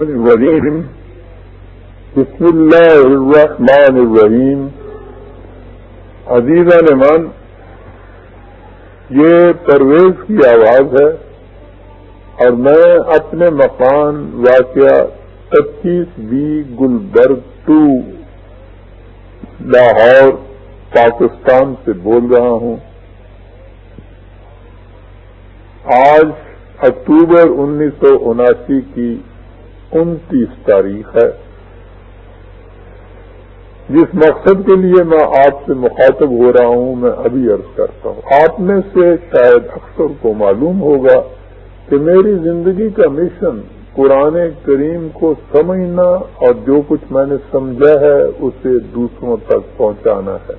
الرجیم بسم اللہ الرحمن الرحیم عزیز نمان یہ پرویز کی آواز ہے اور میں اپنے مکان واقعہ پچیس بی گلبرگ ٹو لاہور، پاکستان سے بول رہا ہوں۔ آج اکتوبر انیس سو اناسی کی انتیس تاریخ ہے۔ جس مقصد کے لیے میں آپ سے مخاطب ہو رہا ہوں، میں ابھی عرض کرتا ہوں۔ آپ میں سے شاید اکثر کو معلوم ہوگا کہ میری زندگی کا مشن قرآن کریم کو سمجھنا اور جو کچھ میں نے سمجھا ہے، اسے دوسروں تک پہنچانا ہے۔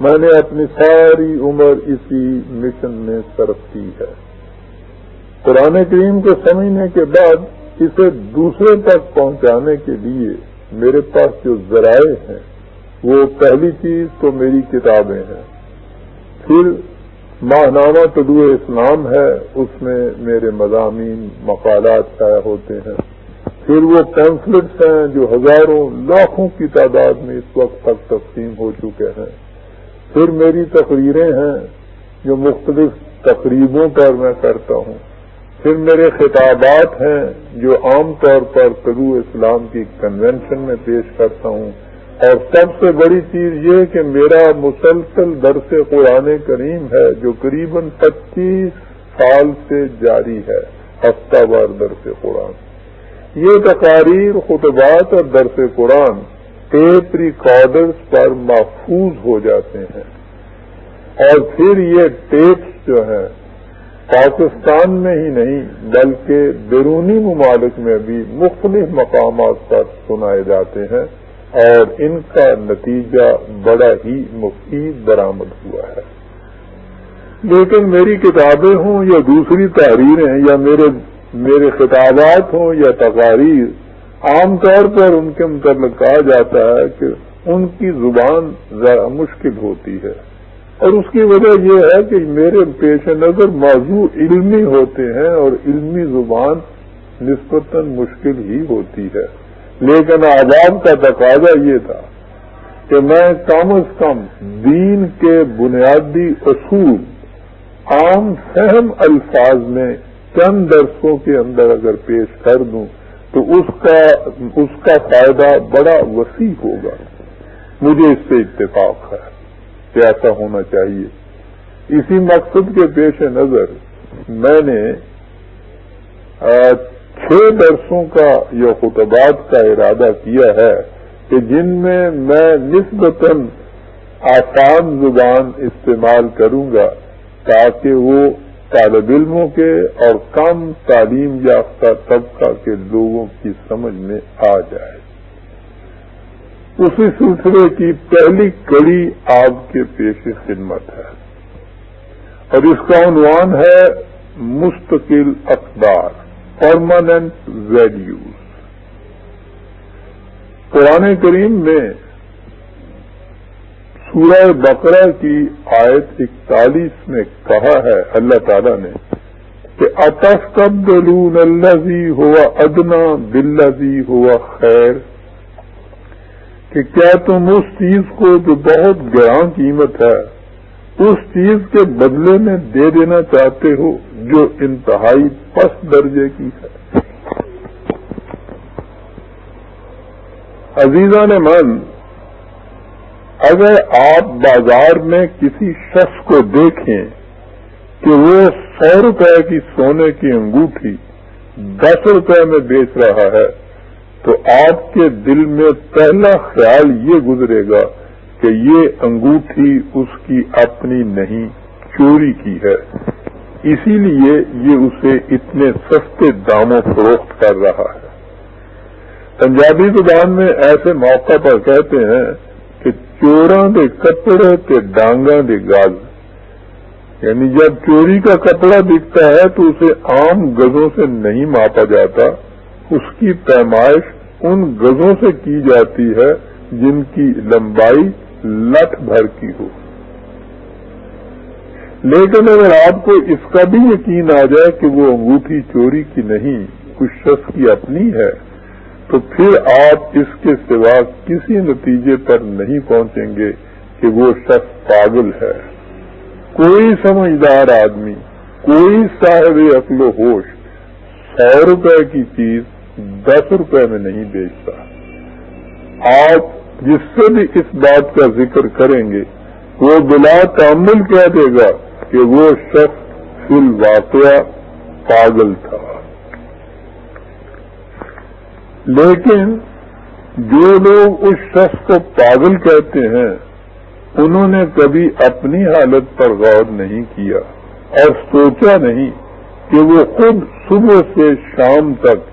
میں نے اپنی ساری عمر اسی مشن میں صرف کی ہے۔ قرآن کریم کو سمجھنے کے بعد اسے دوسرے تک پہنچانے کے لیے میرے پاس جو ذرائع ہیں، وہ پہلی چیز تو میری کتابیں ہیں۔ پھر ماہنامہ طلوع اسلام ہے، اس میں میرے مضامین، مقالات شائع ہوتے ہیں۔ پھر وہ پینفلٹس ہیں جو ہزاروں، لاکھوں کی تعداد میں اس وقت تک تقسیم ہو چکے ہیں۔ پھر میری تقریریں ہیں جو مختلف تقریبوں پر میں کرتا ہوں۔ پھر میرے خطابات ہیں جو عام طور پر طلوع اسلام کی کنونشن میں پیش کرتا ہوں۔ اور سب سے بڑی چیز یہ کہ میرا مسلسل درس قرآن کریم ہے جو قریب پچیس سال سے جاری ہے، ہفتہ وار درس قرآن۔ یہ تقاریر، خطبات اور درس قرآن ٹیپ ریکارڈرز پر محفوظ ہو جاتے ہیں۔ اور پھر یہ ٹیپس جو ہیں پاکستان میں ہی نہیں، بلکہ بیرونی ممالک میں بھی مختلف مقامات پر سنائے جاتے ہیں اور ان کا نتیجہ بڑا ہی مفید برآمد ہوا ہے۔ لیکن میری کتابیں ہوں یا دوسری تحریریں یا میرے میرے خطابات ہوں یا تقاریر، عام طور پر ان کے متعلق کہا جاتا ہے کہ ان کی زبان ذرا مشکل ہوتی ہے۔ اور اس کی وجہ یہ ہے کہ میرے پیش نظر موضوع علمی ہوتے ہیں اور علمی زبان نسبتاً مشکل ہی ہوتی ہے۔ لیکن آزاد کا تقاضا یہ تھا کہ میں کم از کم دین کے بنیادی اصول عام فہم الفاظ میں چند درسوں کے اندر اگر پیش کر دوں تو اس کا اس کا فائدہ بڑا وسیع ہوگا۔ مجھے اس سے اتفاق ہے۔ کہ ایسا ہونا چاہیے۔ اسی مقصد کے پیش نظر میں نے چھ درسوں کا یا خطبات کا ارادہ کیا ہے کہ جن میں میں نسبتاً آسان زبان استعمال کروں گا تاکہ وہ طالب علموں کے اور کم تعلیم یافتہ طبقہ کے لوگوں کی سمجھ میں آ جائے۔ اسی سلسلے کی پہلی کڑی آپ کے پیش خدمت ہے۔ اور اس کا عنوان ہے مستقل اقدار پرماننٹ ویلیوز قرآن کریم میں سورہ بقرہ کی آیت اکتالیس میں کہا ہے، اللہ تعالی نے کہ اطف کب دلون اللہ ہوا ادنا بلزی ہوا خیر کہ کیا تم اس چیز کو جو بہت گراں قیمت ہے، اس چیز کے بدلے میں دے دینا چاہتے ہو جو انتہائی پس درجے کی ہے؟ عزیزہ نے من، اگر آپ بازار میں کسی شخص کو دیکھیں کہ وہ سو روپے کی سونے کی انگوٹھی دس روپے میں بیچ رہا ہے تو آپ کے دل میں پہلا خیال یہ گزرے گا کہ یہ انگوٹھی اس کی اپنی نہیں، چوری کی ہے۔ اسی لیے یہ اسے اتنے سستے داموں فروخت کر رہا ہے۔ پنجابی زبان میں ایسے موقع پر کہتے ہیں کہ چوراں دے کپڑے تے ڈانگاں دے گاز۔ یعنی جب چوری کا کپڑا دکھتا ہے تو اسے عام گزوں سے نہیں ماپا جاتا۔ اس کی پیمائش ان گزوں سے کی جاتی ہے جن کی لمبائی لٹ بھر کی ہو۔ لیکن اگر آپ کو اس کا بھی یقین آ جائے کہ وہ انگوٹھی چوری کی نہیں، کچھ شخص کی اپنی ہے، تو پھر آپ اس کے سوا کسی نتیجے پر نہیں پہنچیں گے کہ وہ شخص پاگل ہے۔ کوئی سمجھدار آدمی، کوئی صاحب عقل و ہوش، سو روپے کی چیز دس روپے میں نہیں بیچتا۔ آپ جس سے بھی اس بات کا ذکر کریں گے، وہ بلا تعمل کہہ دے گا کہ وہ شخص فی الواقعہ پاگل تھا۔ لیکن جو لوگ اس شخص کو پاگل کہتے ہیں، انہوں نے کبھی اپنی حالت پر غور نہیں کیا اور سوچا نہیں کہ وہ خود صبح سے شام تک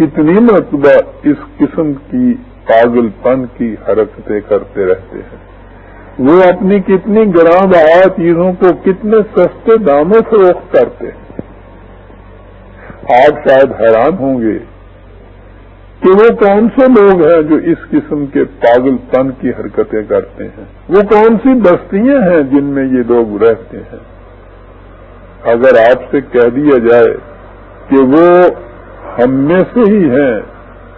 کتنی مرتبہ اس قسم کی پاگل پن کی حرکتیں کرتے رہتے ہیں۔ وہ اپنی کتنی گرام آیا چیزوں کو کتنے سستے داموں فروخت کرتے ہیں۔ آپ شاید حیران ہوں گے کہ وہ کون سے لوگ ہیں جو اس قسم کے پاگل پن کی حرکتیں کرتے ہیں۔ وہ کون سی بستیاں ہیں جن میں یہ لوگ رہتے ہیں۔ اگر آپ سے کہہ دیا جائے کہ وہ ہم میں سے ہی ہیں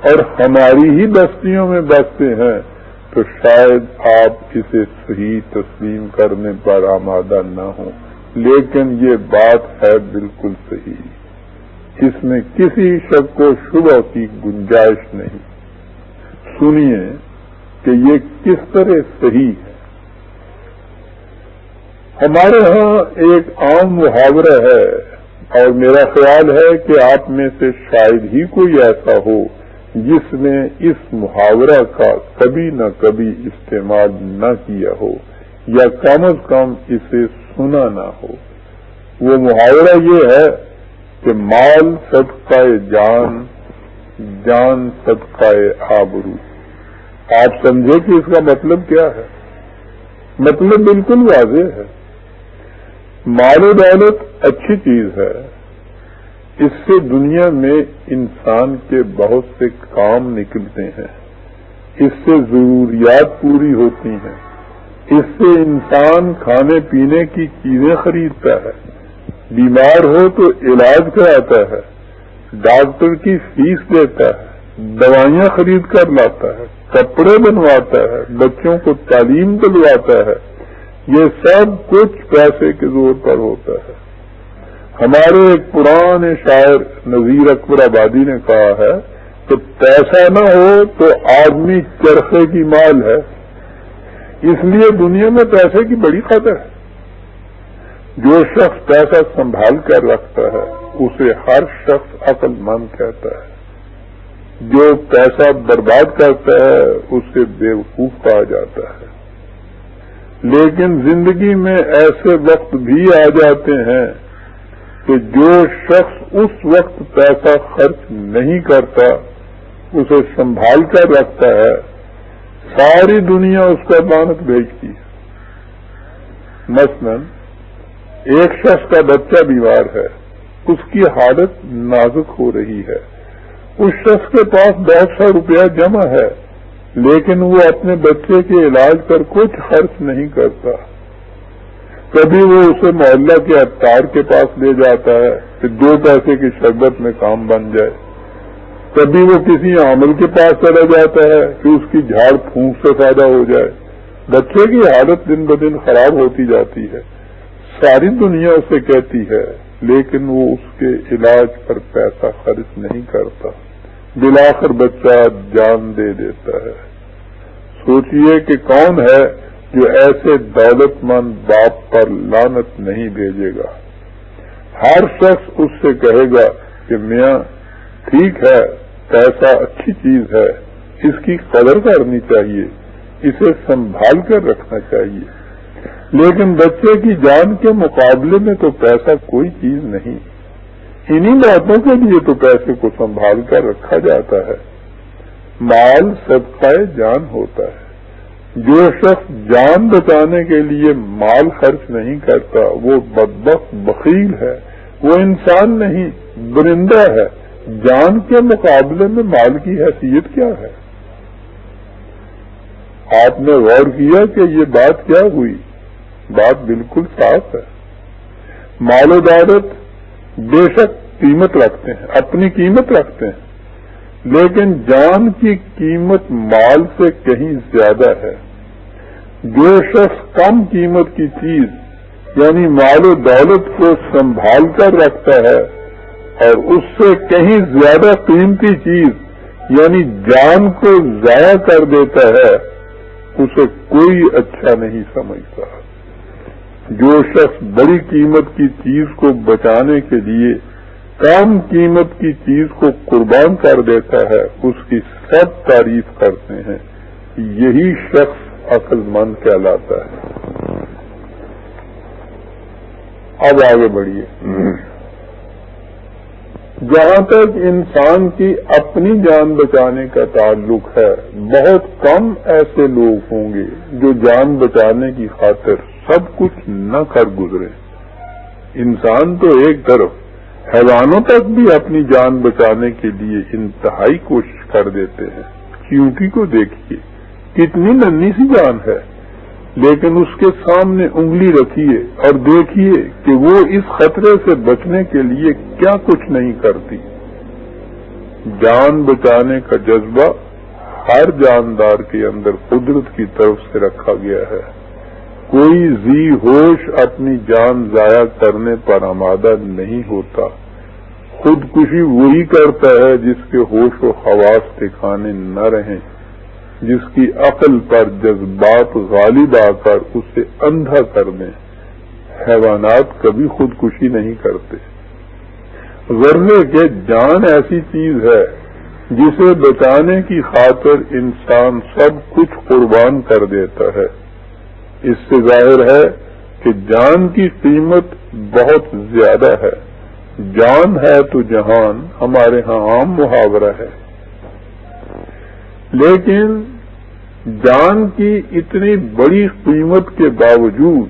اور ہماری ہی بستیوں میں بستے ہیں، تو شاید آپ اسے صحیح تسلیم کرنے پر آمادہ نہ ہوں۔ لیکن یہ بات ہے بالکل صحیح۔ اس میں کسی شک و شبہ کی گنجائش نہیں۔ سنیے کہ یہ کس طرح صحیح ہے۔ ہمارے ہاں ایک عام محاورہ ہے۔ اور میرا خیال ہے کہ آپ میں سے شاید ہی کوئی ایسا ہو جس نے اس محاورہ کا کبھی نہ کبھی استعمال نہ کیا ہو یا کم از کم اسے سنا نہ ہو۔ وہ محاورہ یہ ہے کہ مال صدقہ جان جان صدقہ آبرو۔ آپ سمجھے کہ اس کا مطلب کیا ہے؟ مطلب بالکل واضح ہے۔ مال و دولت اچھی چیز ہے۔ اس سے دنیا میں انسان کے بہت سے کام نکلتے ہیں۔ اس سے ضروریات پوری ہوتی ہیں۔ اس سے انسان کھانے پینے کی چیزیں خریدتا ہے۔ بیمار ہو تو علاج کراتا ہے۔ ڈاکٹر کی فیس دیتا ہے۔ دوائیاں خرید کر لاتا ہے۔ کپڑے بنواتا ہے۔ بچوں کو تعلیم دلواتا ہے۔ یہ سب کچھ پیسے کے زور پر ہوتا ہے۔ ہمارے ایک پرانے شاعر نذیر اکبر آبادی نے کہا ہے کہ پیسہ نہ ہو تو آدمی چرخے کی مال ہے۔ اس لیے دنیا میں پیسے کی بڑی قدر ہے۔ جو شخص پیسہ سنبھال کر رکھتا ہے، اسے ہر شخص عقل مند کہتا ہے۔ جو پیسہ برباد کرتا ہے، اسے بیوقوف کہا جاتا ہے۔ لیکن زندگی میں ایسے وقت بھی آ جاتے ہیں کہ جو شخص اس وقت پیسہ خرچ نہیں کرتا، اسے سنبھال کر رکھتا ہے، ساری دنیا اس کا مانت بھیجتی ہے۔ مثلا، ایک شخص کا بچہ بیمار ہے، اس کی حالت نازک ہو رہی ہے۔ اس شخص کے پاس بہت سا روپیہ جمع ہے۔ لیکن وہ اپنے بچے کے علاج پر کچھ خرچ نہیں کرتا۔ کبھی وہ اسے محلہ کے اتار کے پاس لے جاتا ہے کہ دو پیسے کی شربت میں کام بن جائے۔ کبھی وہ کسی عامل کے پاس چلا جاتا ہے کہ اس کی جھاڑ پھونک سے فائدہ ہو جائے۔ بچے کی حالت دن بدن خراب ہوتی جاتی ہے۔ ساری دنیا اسے کہتی ہے، لیکن وہ اس کے علاج پر پیسہ خرچ نہیں کرتا۔ بلاخر بچہ جان دے دیتا ہے۔ سوچئے کہ کون ہے جو ایسے دولت مند باپ پر لانت نہیں بھیجے گا۔ ہر شخص اس سے کہے گا کہ میاں، ٹھیک ہے، پیسہ اچھی چیز ہے، اس کی قدر کرنی چاہیے، اسے سنبھال کر رکھنا چاہیے۔ لیکن بچے کی جان کے مقابلے میں تو پیسہ کوئی چیز نہیں۔ انہی باتوں کے لیے تو پیسے کو سنبھال کر رکھا جاتا ہے۔ مال سب جان ہوتا ہے۔ جو شخص جان بچانے کے لیے مال خرچ نہیں کرتا، وہ بدبخت، بخیل ہے۔ وہ انسان نہیں، برندہ ہے۔ جان کے مقابلے میں مال کی حیثیت کیا ہے؟ آپ نے غور کیا کہ یہ بات کیا ہوئی؟ بات بالکل صاف ہے۔ مال و دولت بے شک قیمت رکھتے ہیں، اپنی قیمت رکھتے ہیں۔ لیکن جان کی قیمت مال سے کہیں زیادہ ہے۔ جو شخص کم قیمت کی چیز یعنی مال و دولت کو سنبھال کر رکھتا ہے، اور اس سے کہیں زیادہ قیمتی چیز یعنی جان کو ضائع کر دیتا ہے، اسے کوئی اچھا نہیں سمجھتا۔ جو شخص بڑی قیمت کی چیز کو بچانے کے لیے کم قیمت کی چیز کو قربان کر دیتا ہے، اس کی سب تعریف کرتے ہیں یہی شخص عقل مند کہلاتا ہے۔ اب آگے بڑھیے۔ جہاں تک انسان کی اپنی جان بچانے کا تعلق ہے، بہت کم ایسے لوگ ہوں گے جو جان بچانے کی خاطر سب کچھ نہ کر گزرے۔ انسان تو ایک طرف حیوانوں تک بھی اپنی جان بچانے کے لیے انتہائی کوشش کر دیتے ہیں۔ چیونٹی کو دیکھیے، کتنی ننی سی جان ہے۔ لیکن اس کے سامنے انگلی رکھیے اور دیکھیے کہ وہ اس خطرے سے بچنے کے لیے کیا کچھ نہیں کرتی۔ جان بچانے کا جذبہ ہر جاندار کے اندر قدرت کی طرف سے رکھا گیا ہے۔ کوئی زی ہوش اپنی جان ضائع کرنے پر آمادہ نہیں ہوتا۔ خودکشی وہی کرتا ہے جس کے ہوش و خواص ٹھکانے نہ رہیں، جس کی عقل پر جذبات غالب آ کر اسے اندھا کر دیں۔ حیوانات کبھی خودکشی نہیں کرتے۔ ورنہ کے جان ایسی چیز ہے جسے بچانے کی خاطر انسان سب کچھ قربان کر دیتا ہے۔ اس سے ظاہر ہے کہ جان کی قیمت بہت زیادہ ہے۔ جان ہے تو جہان ہمارے ہاں عام محاورہ ہے۔ لیکن جان کی اتنی بڑی قیمت کے باوجود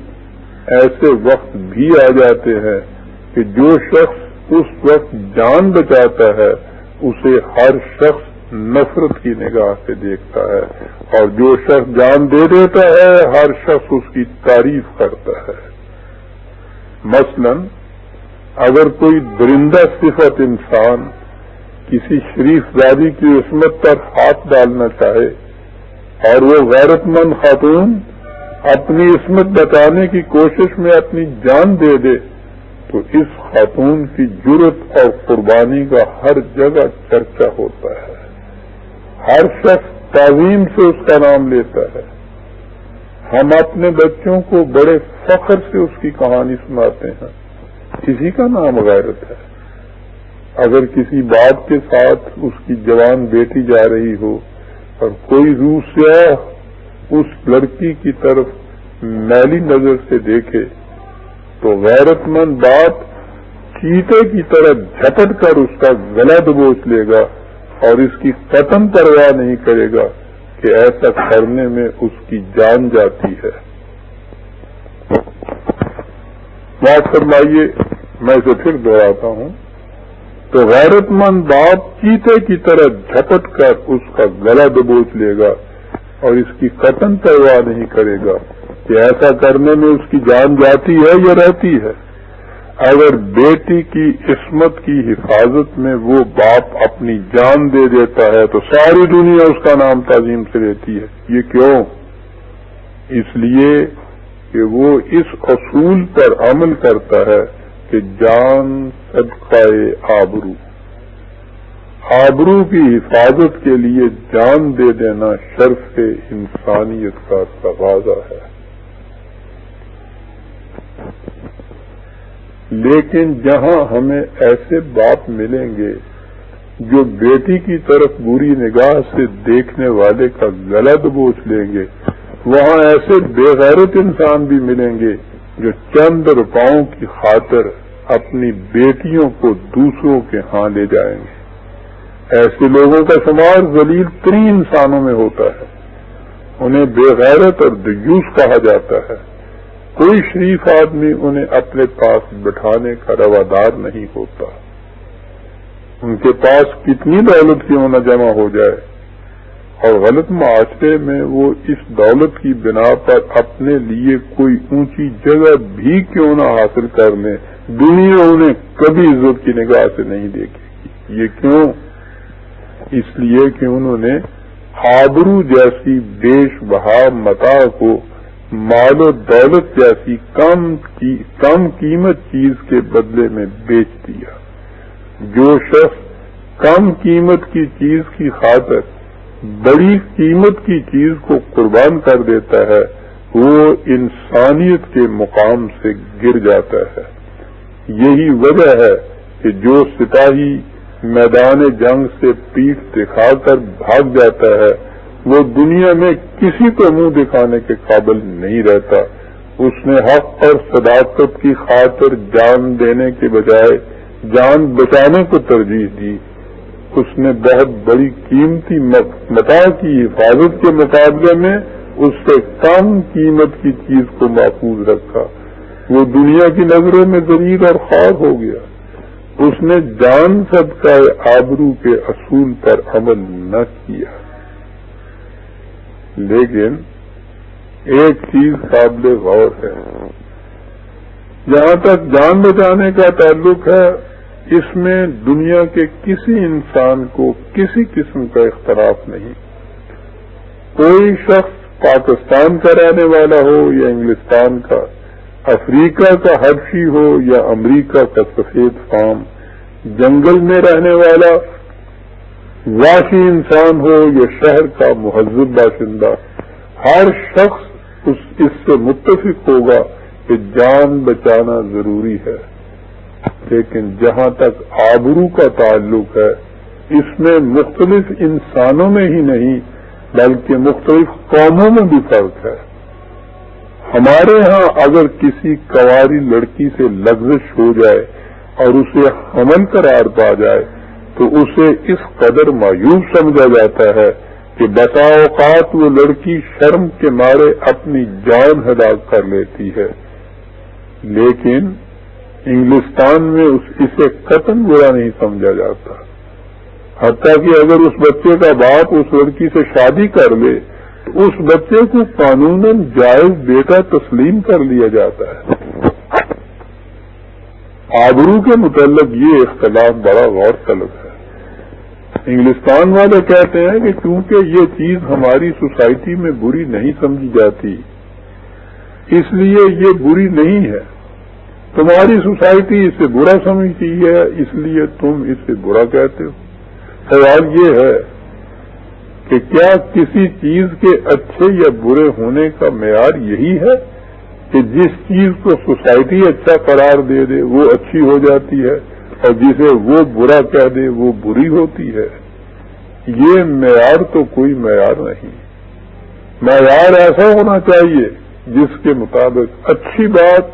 ایسے وقت بھی آ جاتے ہیں کہ جو شخص اس وقت جان بچاتا ہے، اسے ہر شخص نفرت کی نگاہ سے دیکھتا ہے اور جو شخص جان دے دیتا ہے، ہر شخص اس کی تعریف کرتا ہے۔ مثلا، اگر کوئی درندہ صفت انسان کسی شریف زادی کی عصمت پر ہاتھ ڈالنا چاہے اور وہ غیرت مند خاتون اپنی عصمت بچانے کی کوشش میں اپنی جان دے دے، تو اس خاتون کی جرت اور قربانی کا ہر جگہ چرچا ہوتا ہے۔ ہر شخص تعظیم سے اس کا نام لیتا ہے۔ ہم اپنے بچوں کو بڑے فخر سے اس کی کہانی سناتے ہیں۔ کسی کا نام غیرت ہے۔ اگر کسی بات کے ساتھ اس کی جوان بیٹی جا رہی ہو اور کوئی روسیا اس لڑکی کی طرف میلی نظر سے دیکھے تو غیرت مند بات چیتے کی طرح جھپٹ کر اس کا گلا دبوچ لے گا۔ اور اس کی قتم پرواہ نہیں کرے گا کہ ایسا کرنے میں اس کی جان جاتی ہے۔ بات فرمائیے، میں اسے پھر دوہراتا ہوں۔ تو غیرت مند باپ چیتے کی طرح جھپٹ کر اس کا گلا دبوچ لے گا اور اس کی قتم پرواہ نہیں کرے گا کہ ایسا کرنے میں اس کی جان جاتی ہے یا رہتی ہے۔ اگر بیٹی کی عصمت کی حفاظت میں وہ باپ اپنی جان دے دیتا ہے تو ساری دنیا اس کا نام تعظیم سے لیتی ہے۔ یہ کیوں؟ اس لیے کہ وہ اس اصول پر عمل کرتا ہے کہ جان صدقہ آبرو۔ آبرو کی حفاظت کے لیے جان دے دینا شرف انسانیت کا تقاضا ہے۔ لیکن جہاں ہمیں ایسے باپ ملیں گے جو بیٹی کی طرف بری نگاہ سے دیکھنے والے کا غلط بوچھ لیں گے، وہاں ایسے بے غیرت انسان بھی ملیں گے جو چند روپاؤں کی خاطر اپنی بیٹیوں کو دوسروں کے ہاں لے جائیں گے۔ ایسے لوگوں کا شمار ذلیل ترین انسانوں میں ہوتا ہے۔ انہیں بے غیرت اور دیوس کہا جاتا ہے۔ کوئی شریف آدمی انہیں اپنے پاس بٹھانے کا روادار نہیں ہوتا۔ ان کے پاس کتنی دولت کیوں نہ جمع ہو جائے۔ اور غلط معاشرے میں وہ اس دولت کی بنا پر اپنے لیے کوئی اونچی جگہ بھی کیوں نہ حاصل کر لیں۔ دنیا انہیں کبھی عزت کی نگاہ سے نہیں دیکھے گی۔ یہ کیوں؟ اس لیے کہ انہوں نے آبرو جیسی بیش بہا متا کو مال و دولت جیسی کم کم قیمت چیز کے بدلے میں بیچ دیا۔ جو شخص کم قیمت کی چیز کی خاطر بڑی قیمت کی چیز کو قربان کر دیتا ہے، وہ انسانیت کے مقام سے گر جاتا ہے۔ یہی وجہ ہے کہ جو سپاہی میدان جنگ سے پیٹ دکھا کر بھاگ جاتا ہے وہ دنیا میں کسی کو منہ دکھانے کے قابل نہیں رہتا۔ اس نے حق اور صداقت کی خاطر جان دینے کے بجائے جان بچانے کو ترجیح دی۔ اس نے بہت بڑی قیمتی متا کی حفاظت کے مقابلے میں اس سے کم قیمت کی چیز کو محفوظ رکھا۔ وہ دنیا کی نظروں میں ضریر اور خواب ہو گیا۔ اس نے جان سب کا آبرو کے اصول پر عمل نہ کیا۔ لیکن ایک چیز قابل غور ہے۔ جہاں تک جان بچانے کا تعلق ہے، اس میں دنیا کے کسی انسان کو کسی قسم کا اختلاف نہیں۔ کوئی شخص پاکستان کا رہنے والا ہو یا انگلستان کا، افریقہ کا حرفی ہو یا امریکہ کا سفید فام، جنگل میں رہنے والا واشی انسان ہو یا شہر کا مہذب باشندہ، ہر شخص اس اس سے متفق ہوگا کہ جان بچانا ضروری ہے۔ لیکن جہاں تک آبرو کا تعلق ہے، اس میں مختلف انسانوں میں ہی نہیں، بلکہ مختلف قوموں میں بھی فرق ہے۔ ہمارے ہاں اگر کسی کواری لڑکی سے لفزش ہو جائے اور اسے حمل قرار پا جائے تو اسے اس قدر مایوس سمجھا جاتا ہے کہ بسا اوقات وہ لڑکی شرم کے مارے اپنی جان ہلاک کر لیتی ہے۔ لیکن انگلستان میں اسے قتل برا نہیں سمجھا جاتا۔ حتیٰ کہ اگر اس بچے کا باپ اس لڑکی سے شادی کر لے، تو اس بچے کو قانون جائز بیٹا تسلیم کر لیا جاتا ہے۔ آبرو کے متعلق یہ اختلاف بڑا غور طلب ہے۔ انگلستان والے کہتے ہیں کہ کیونکہ یہ چیز ہماری سوسائٹی میں بری نہیں سمجھی جاتی، اس لیے یہ بری نہیں ہے۔ تمہاری سوسائٹی اسے برا سمجھتی ہے، اس لیے تم اسے برا کہتے ہو۔ سوال یہ ہے کہ کیا کسی چیز کے اچھے یا برے ہونے کا معیار یہی ہے کہ جس چیز کو سوسائٹی اچھا قرار دے دے، وہ اچھی ہو جاتی ہے؟ اور جسے وہ برا کہہ دے، وہ بری ہوتی ہے۔ یہ معیار تو کوئی معیار نہیں۔ معیار ایسا ہونا چاہیے جس کے مطابق اچھی بات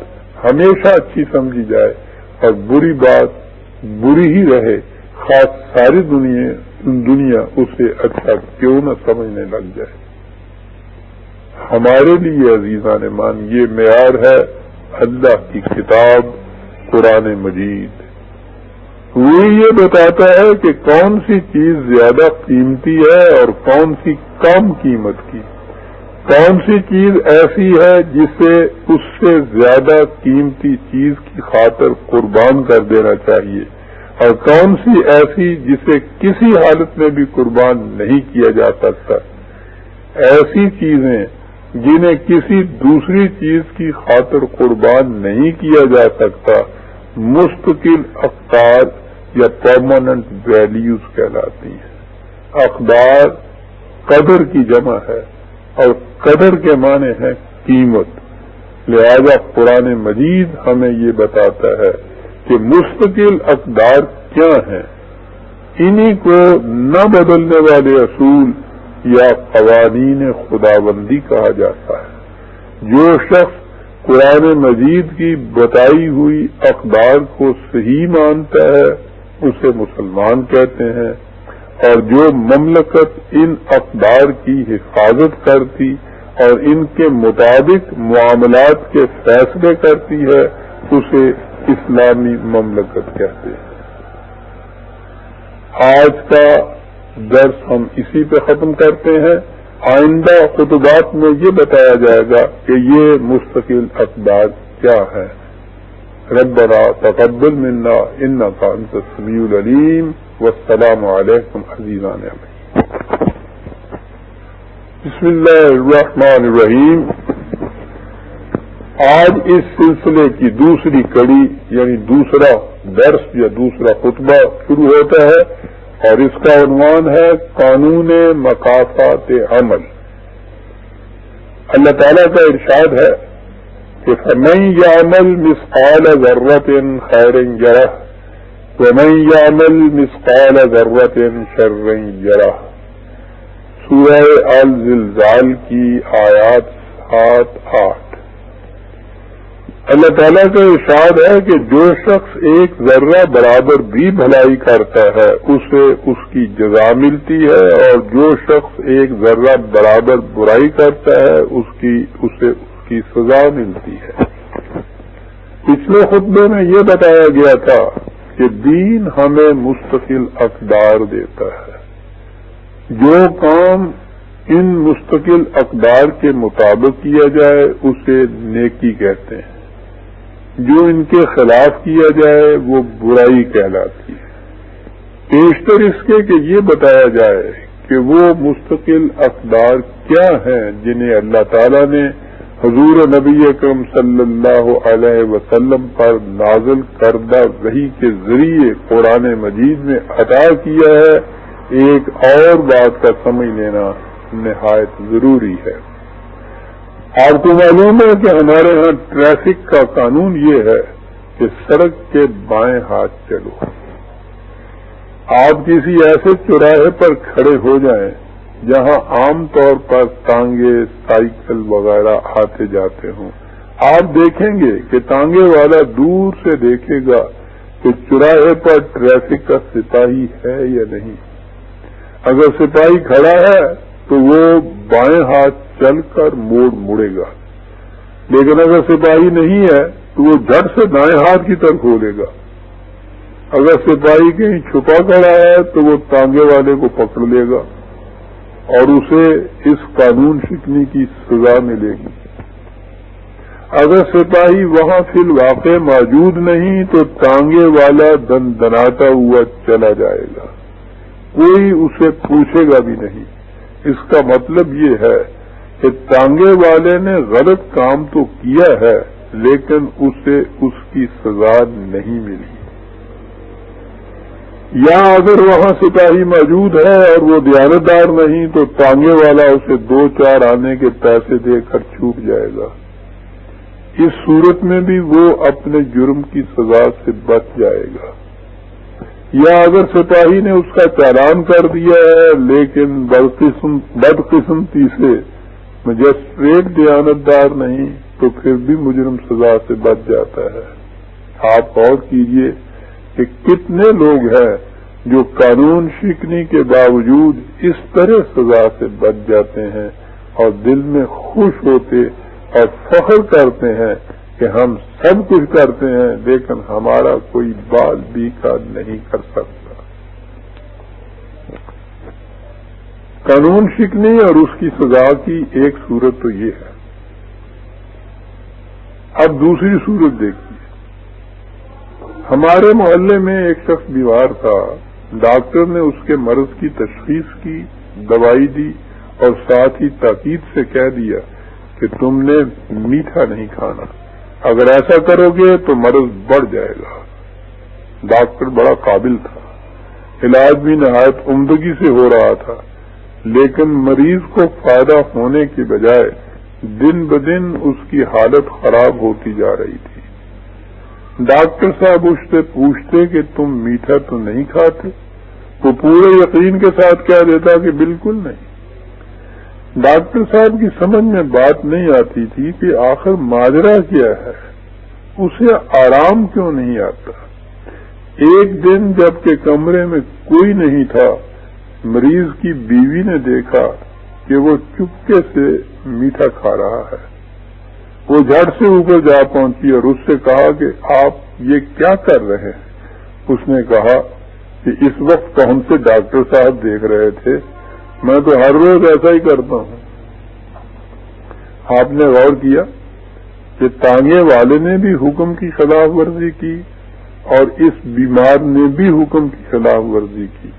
ہمیشہ اچھی سمجھی جائے اور بری بات بری ہی رہے۔ خاص ساری دنیا دنیا اسے اچھا کیوں نہ سمجھنے لگ جائے۔ ہمارے لیے عزیزان مان یہ معیار ہے اللہ کی کتاب قرآن مجید۔ وہ یہ بتاتا ہے کہ کون سی چیز زیادہ قیمتی ہے اور کون سی کم قیمت کی۔ کون سی چیز ایسی ہے جسے اس سے زیادہ قیمتی چیز کی خاطر قربان کر دینا چاہیے؟ اور کون سی ایسی جسے کسی حالت میں بھی قربان نہیں کیا جا سکتا؟ ایسی چیزیں جنہیں کسی دوسری چیز کی خاطر قربان نہیں کیا جا سکتا مستقل اختار یا پرماننٹ ویلیوز کہلاتی ہیں۔ اخبار قدر کی جمع ہے اور قدر کے معنی ہے قیمت۔ لہذا قرآن مجید ہمیں یہ بتاتا ہے کہ مستقل اقدار کیا ہیں۔ انہی کو نہ بدلنے والے اصول یا قوانین خداوندی کہا جاتا ہے۔ جو شخص قرآن مجید کی بتائی ہوئی اقدار کو صحیح مانتا ہے، اسے مسلمان کہتے ہیں۔ اور جو مملکت ان اقدار کی حفاظت کرتی اور ان کے مطابق معاملات کے فیصلے کرتی ہے، اسے اسلامی مملکت کہتے ہیں۔ آج کا درس ہم اسی پہ ختم کرتے ہیں۔ آئندہ خطبات میں یہ بتایا جائے گا کہ یہ مستقل اقدار کیا ہے۔ ربنا تقبل منا انك انت السميع العليم والسلام علیکم عزیزان بسم اللہ الرحمن الرحیم۔ آج اس سلسلے کی دوسری کڑی یعنی دوسرا درس یا دوسرا خطبہ شروع ہوتا ہے۔ اور اس کا عنوان ہے قانون مقافات عمل۔ اللہ تعالیٰ کا ارشاد ہے کہ فمن یعمل مسقال ضرورت خیر جرہ ومن یعمل مسقال ضرورت شر جرہ سورہ الزلزال کی آیات سات آٹھ۔ اللہ تعالیٰ کا ارشاد ہے کہ جو شخص ایک ذرہ برابر بھی بھلائی کرتا ہے، اسے اس کی جزا ملتی ہے اور جو شخص ایک ذرہ برابر برائی کرتا ہے، اس کی، اسے اس کی سزا ملتی ہے۔ پچھلے خطبے میں یہ بتایا گیا تھا کہ دین ہمیں مستقل اقدار دیتا ہے۔ جو کام ان مستقل اقدار کے مطابق کیا جائے، اسے نیکی کہتے ہیں۔ جو ان کے خلاف کیا جائے وہ برائی کہلاتی ہے۔ بیشتر اس کے کہ یہ بتایا جائے کہ وہ مستقل اقدار کیا ہیں جنہیں اللہ تعالی نے حضور نبی اکرم صلی اللہ علیہ وسلم پر نازل کردہ وحی کے ذریعے قرآن مجید میں عطا کیا ہے۔ ایک اور بات کا سمجھ لینا نہایت ضروری ہے۔ آپ کو معلوم ہے کہ ہمارے ہاں ٹریفک کا قانون یہ ہے کہ سڑک کے بائیں ہاتھ چلو۔ آپ کسی ایسے چوراہے پر کھڑے ہو جائیں جہاں عام طور پر تانگے سائیکل وغیرہ آتے جاتے ہوں۔ آپ دیکھیں گے کہ تانگے والا دور سے دیکھے گا کہ چوراہے پر ٹریفک کا سپاہی ہے یا نہیں۔ اگر سپاہی کھڑا ہے تو وہ بائیں ہاتھ چل کر موڑ مڑے گا۔ لیکن اگر سپاہی نہیں ہے، تو وہ جھٹ سے دائیں ہاتھ کی طرف کھولے گا۔ اگر سپاہی کہیں چھپا کر آیا ہے، تو وہ تانگے والے کو پکڑ لے گا اور اسے اس قانون شکنی کی سزا ملے گی۔ اگر سپاہی وہاں فی الواقع موجود نہیں، تو تانگے والا دن دناتا ہوا چلا جائے گا۔ کوئی اسے پوچھے گا بھی نہیں۔ اس کا مطلب یہ ہے کہ ٹانگے والے نے غلط کام تو کیا ہے، لیکن اسے اس کی سزا نہیں ملی۔ یا اگر وہاں سپاہی موجود ہے اور وہ دیانتدار نہیں، تو ٹانگے والا اسے دو چار آنے کے پیسے دے کر چھوٹ جائے گا۔ اس صورت میں بھی وہ اپنے جرم کی سزا سے بچ جائے گا۔ یا اگر سپاہی نے اس کا چالان کر دیا ہے، لیکن بدقسمتی سے مجسٹریٹ دیانتدار نہیں تو پھر بھی مجرم سزا سے بچ جاتا ہے۔ آپ غور کیجیے کہ کتنے لوگ ہیں جو قانون شکنی کے باوجود اس طرح سزا سے بچ جاتے ہیں اور دل میں خوش ہوتے اور فخر کرتے ہیں کہ ہم سب کچھ کرتے ہیں لیکن ہمارا کوئی بال بھی کا نہیں کر سکتا۔ قانون شکنی اور اس کی سزا کی ایک صورت تو یہ ہے۔ اب دوسری صورت دیکھیے۔ ہمارے محلے میں ایک شخص بیمار تھا۔ ڈاکٹر نے اس کے مرض کی تشخیص کی، دوائی دی اور ساتھ ہی تاکید سے کہہ دیا کہ تم نے میٹھا نہیں کھانا۔ اگر ایسا کرو گے تو مرض بڑھ جائے گا۔ ڈاکٹر بڑا قابل تھا۔ علاج بھی نہایت عمدگی سے ہو رہا تھا۔ لیکن مریض کو فائدہ ہونے کی بجائے دن بدن اس کی حالت خراب ہوتی جا رہی تھی۔ ڈاکٹر صاحب اس سے پوچھتے کہ تم میٹھا تو نہیں کھاتے؟ وہ پورے یقین کے ساتھ کہہ دیتا کہ بالکل نہیں۔ ڈاکٹر صاحب کی سمجھ میں بات نہیں آتی تھی کہ آخر ماجرا کیا ہے۔ اسے آرام کیوں نہیں آتا؟ ایک دن جبکہ کمرے میں کوئی نہیں تھا مریض کی بیوی نے دیکھا کہ وہ چپکے سے میٹھا کھا رہا ہے۔ وہ جھٹ سے اوپر جا پہنچی اور اس سے کہا کہ آپ یہ کیا کر رہے ہیں؟ اس نے کہا کہ اس وقت کون سے ڈاکٹر صاحب دیکھ رہے تھے۔ میں تو ہر روز ایسا ہی کرتا ہوں۔ آپ نے غور کیا کہ تانگے والے نے بھی حکم کی خلاف ورزی کی اور اس بیمار نے بھی حکم کی خلاف ورزی کی۔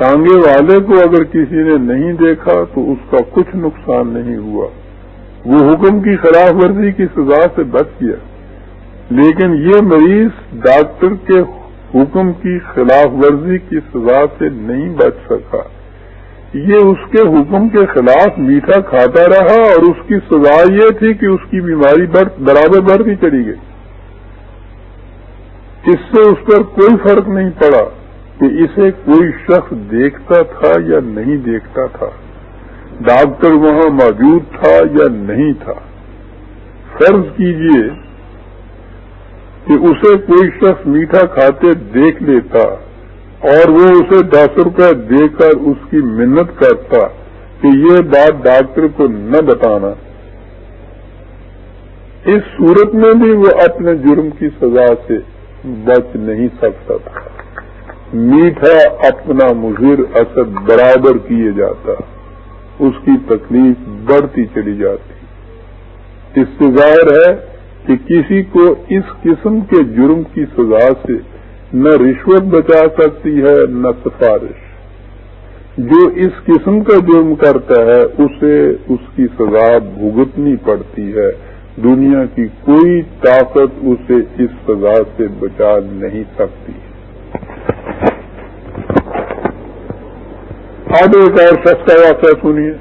ٹانگے والے کو اگر کسی نے نہیں دیکھا تو اس کا کچھ نقصان نہیں ہوا۔ وہ حکم کی خلاف ورزی کی سزا سے بچ گیا۔ لیکن یہ مریض ڈاکٹر کے حکم کی خلاف ورزی کی سزا سے نہیں بچ سکا۔ یہ اس کے حکم کے خلاف میٹھا کھاتا رہا اور اس کی سزا یہ تھی کہ اس کی بیماری برابر بڑھتی چلی گئی۔ اس سے اس پر کوئی فرق نہیں پڑا۔ کہ اسے کوئی شخص دیکھتا تھا یا نہیں دیکھتا تھا۔ ڈاکٹر وہاں موجود تھا یا نہیں تھا۔ فرض کیجیے کہ اسے کوئی شخص میٹھا کھاتے دیکھ لیتا اور وہ اسے دس روپے دے کر اس کی منت کرتا کہ یہ بات ڈاکٹر کو نہ بتانا۔ اس صورت میں بھی وہ اپنے جرم کی سزا سے بچ نہیں سکتا تھا۔ میٹھا اپنا مضر اثر برابر کیے جاتا، اس کی تکلیف بڑھتی چلی جاتی۔ اس سے ظاہر ہے کہ کسی کو اس قسم کے جرم کی سزا سے نہ رشوت بچا سکتی ہے، نہ سفارش۔ جو اس قسم کا جرم کرتا ہے، اسے اس کی سزا بھگتنی پڑتی ہے۔ دنیا کی کوئی طاقت اسے اس سزا سے بچا نہیں سکتی۔ ہے آج ایک اور شخص کا واقعہ سنیے۔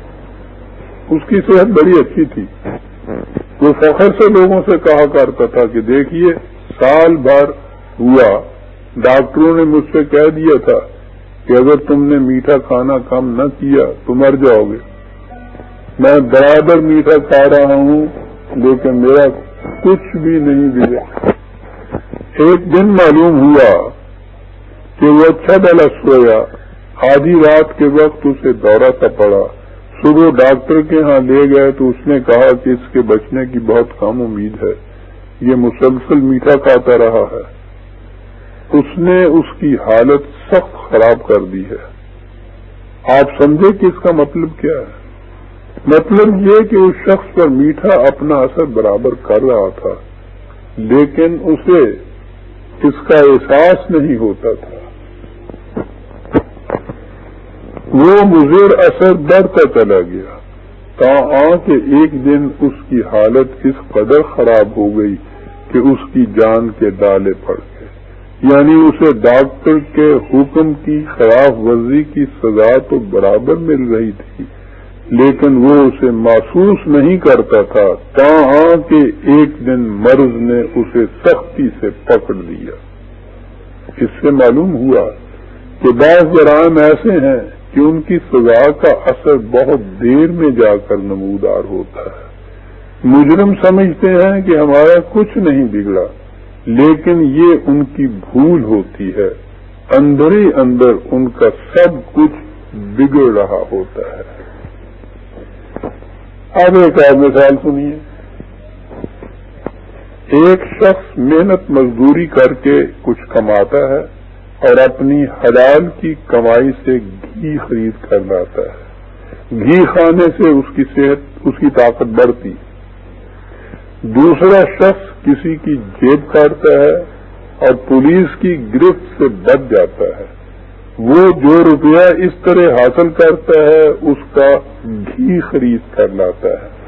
اس کی صحت بڑی اچھی تھی۔ وہ فخر سے لوگوں سے کہا کرتا تھا کہ دیکھیے، سال بھر ہوا۔ ڈاکٹروں نے مجھ سے کہہ دیا تھا کہ اگر تم نے میٹھا کھانا کم نہ کیا تو مر جاؤ گے۔ میں برابر میٹھا کھا رہا ہوں، لیکن میرا کچھ بھی نہیں بگڑا ایک دن معلوم ہوا کہ وہ اچھا ڈالا سویا۔ آدھی رات کے وقت اسے دورہ سا پڑا۔ صبح ڈاکٹر کے ہاں لے گئے تو اس نے کہا کہ اس کے بچنے کی بہت کم امید ہے۔ یہ مسلسل میٹھا کھاتا رہا ہے۔ اس نے اس کی حالت سخت خراب کر دی ہے۔ آپ سمجھے کہ اس کا مطلب کیا ہے؟ مطلب یہ کہ اس شخص پر میٹھا اپنا اثر برابر کر رہا تھا، لیکن اسے اس کا احساس نہیں ہوتا تھا۔ وہ مضر اثر بڑھتا چلا گیا تا کہ ایک دن اس کی حالت اس قدر خراب ہو گئی کہ اس کی جان کے ڈالے پڑ گئے۔ یعنی اسے ڈاکٹر کے حکم کی خلاف ورزی کی سزا تو برابر مل رہی تھی، لیکن وہ اسے محسوس نہیں کرتا تھا۔ تاں کہ ایک دن مرض نے اسے سختی سے پکڑ لیا۔ اس سے معلوم ہوا کہ بعض جرائم ایسے ہیں کہ ان کی سزا کا اثر بہت دیر میں جا کر نمودار ہوتا ہے۔ مجرم سمجھتے ہیں کہ ہمارا کچھ نہیں بگڑا، لیکن یہ ان کی بھول ہوتی ہے۔ اندر ہی اندر ان کا سب کچھ بگڑ رہا ہوتا ہے۔ اب ایک اور مثال سنیے۔ ایک شخص محنت مزدوری کر کے کچھ کماتا ہے۔ اور اپنی حلال کی کمائی سے گھی خرید کر لاتا ہے۔ گھی کھانے سے اس کی صحت، اس کی طاقت بڑھتی۔ دوسرا شخص کسی کی جیب کاٹتا ہے اور پولیس کی گرفت سے بچ جاتا ہے۔ وہ جو روپیہ اس طرح حاصل کرتا ہے، اس کا گھی خرید کر لاتا ہے۔